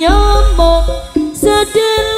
nyamuk sedih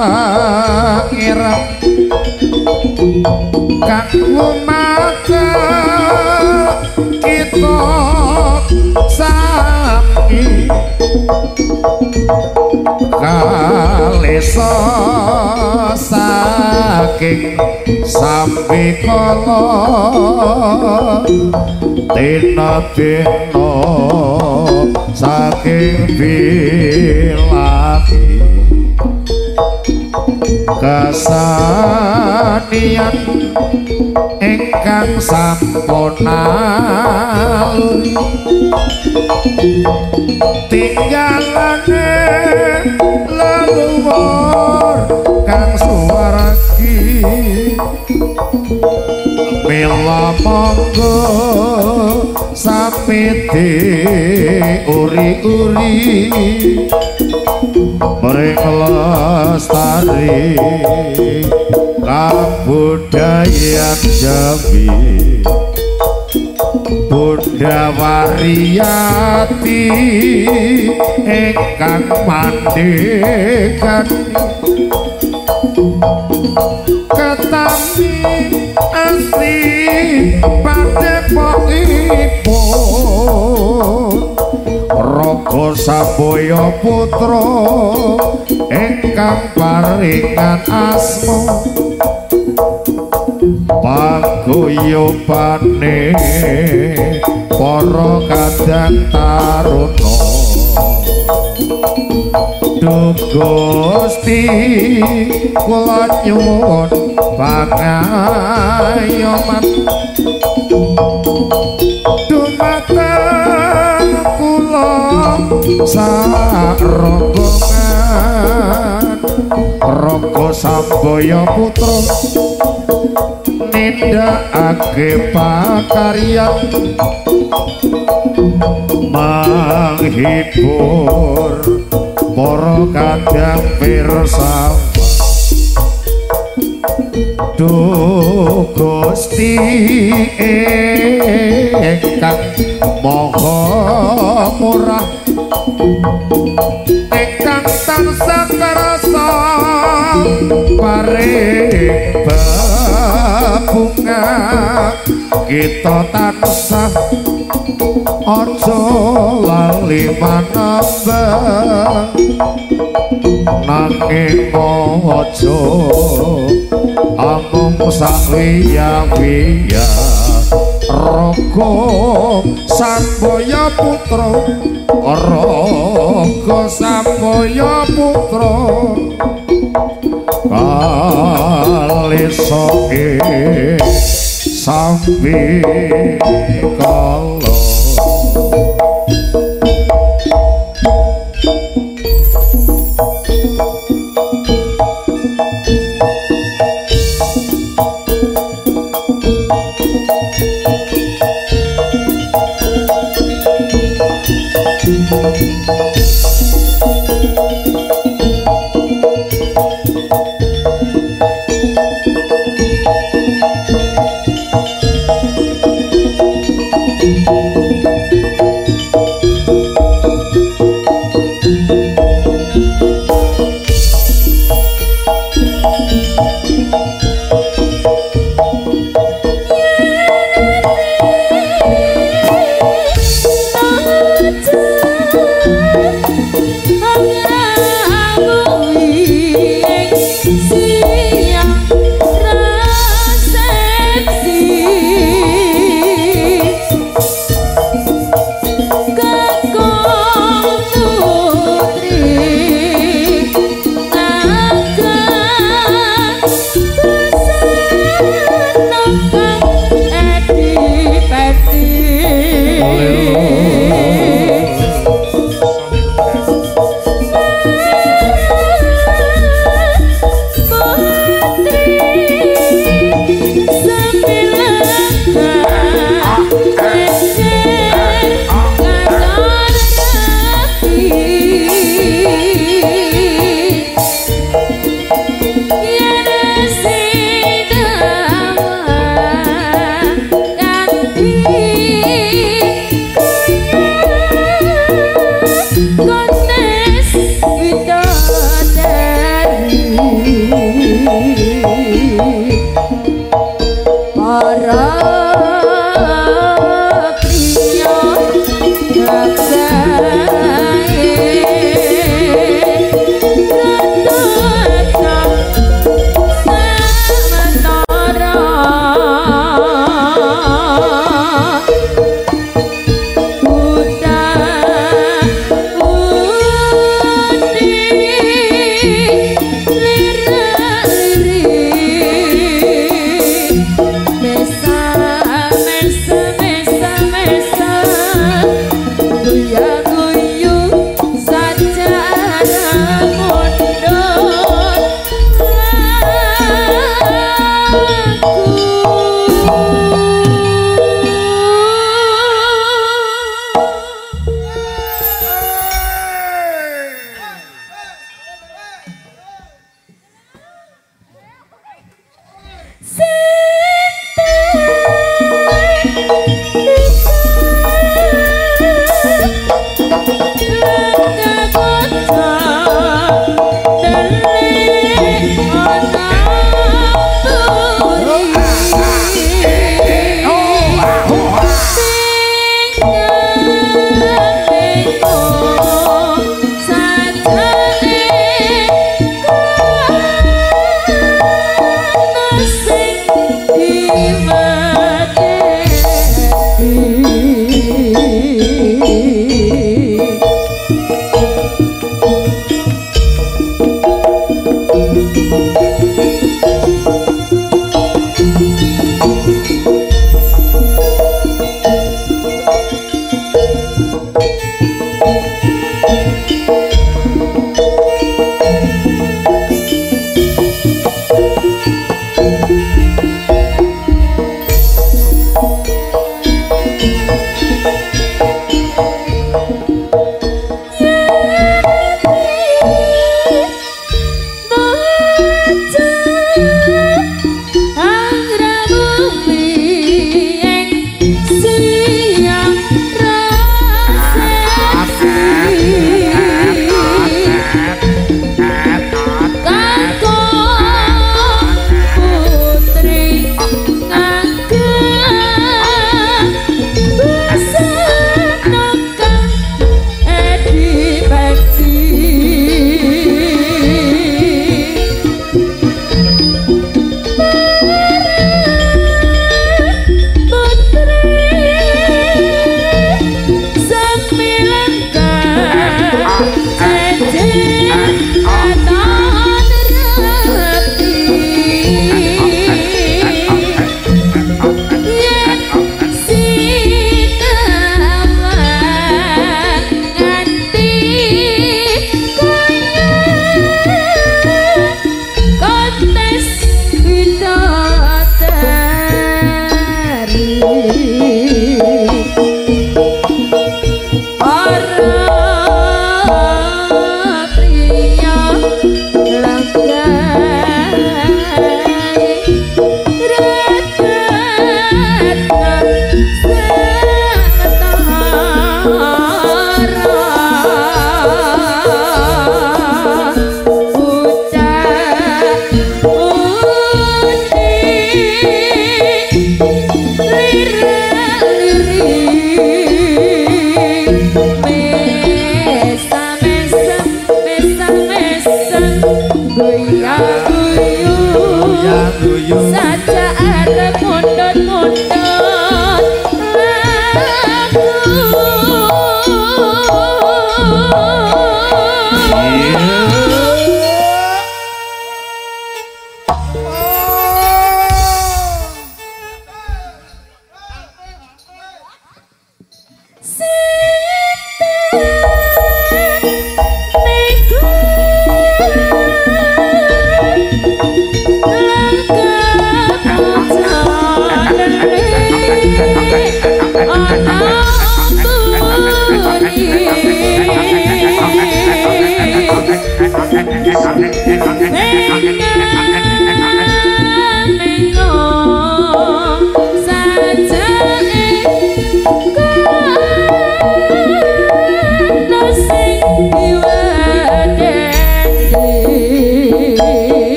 kang lumaka kita sami kalesa saking sambi kala tina tina saking bilahi ingkang sampun tinggalane leluhur kang suwargi mila monggo sapete uri-uri mring lestari kabudayan Jawi. Bunda Wariyati ingkang mandekan ketambi asli padepokipun Raga Saboya putra ingkang paringan asma paguyubane para kadang taruna. Duh Gusti kula nyuwun pangayoman. Dumateng kula sarombongan Raga Sambaya putra nindakake pakaryan. Menghibur para kadang pirsa Gusti ingkang maha murah. Ingkang tansah karasa paring bunga kita tansah aja lali manambah nanging aja amung sakwiya-wiya raga samboya putra raga kala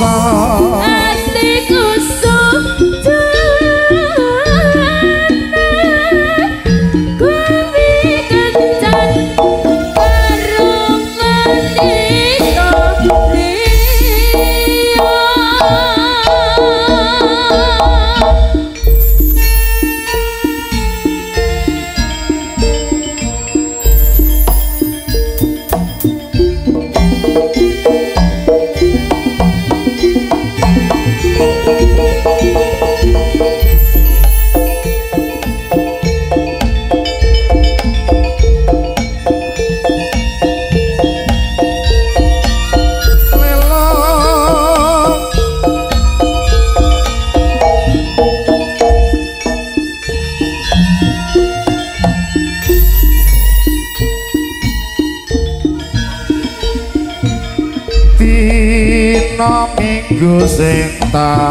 song. た。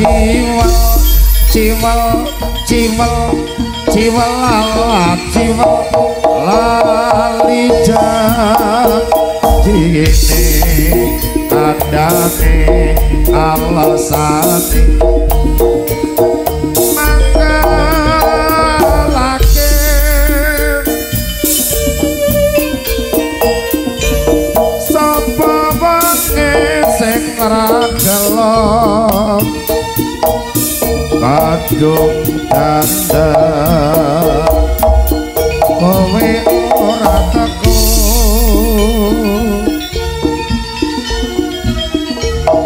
cimel cimel cimel cimel lalap cimel lali jam. Jini tanda alasan. do nada Kowe ora teko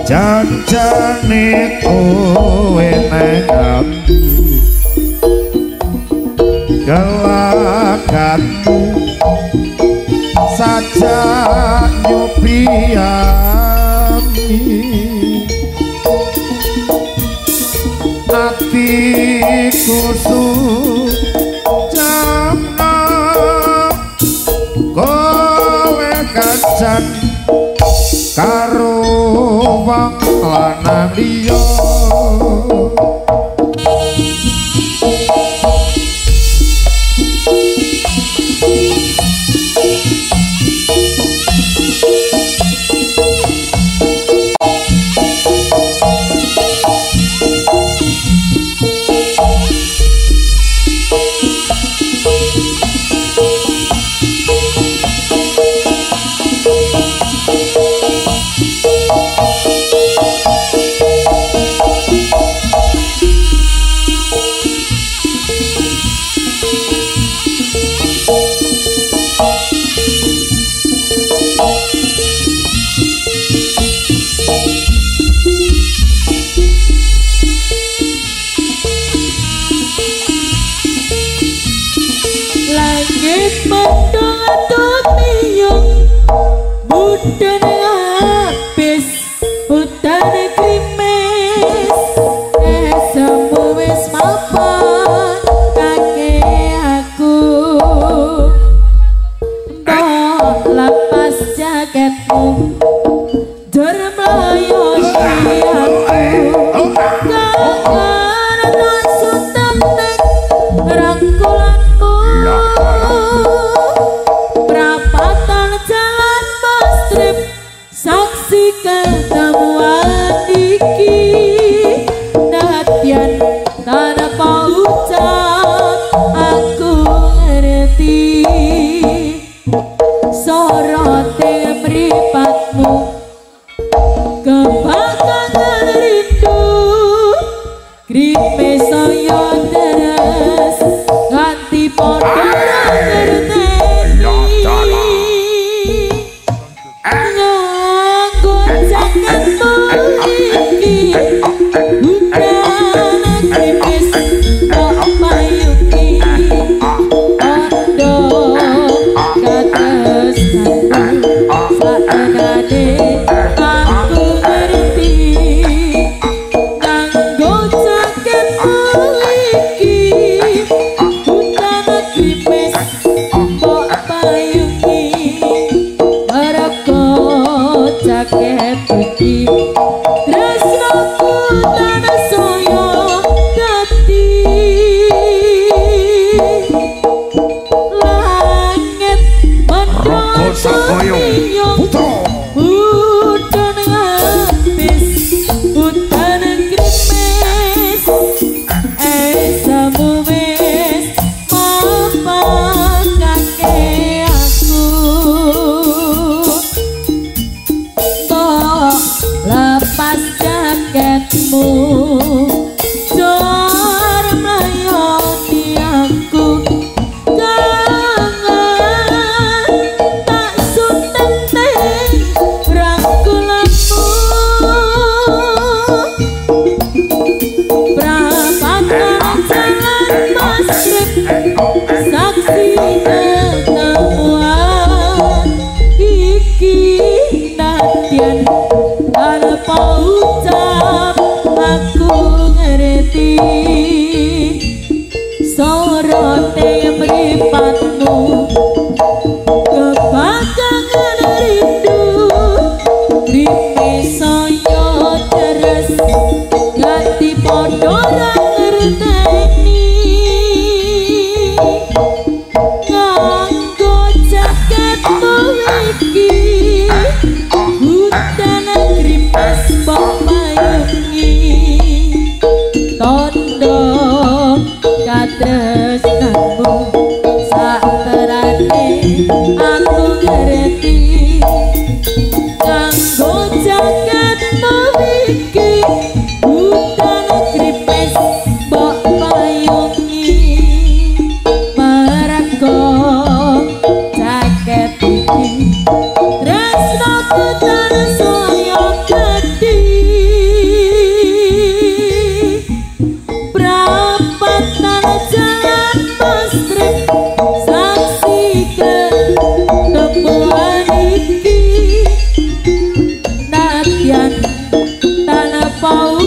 Janjane kowe nang Gelakatmu Saja nyupiami susu jamna kowe kacan karo wong lanang Dun Oh.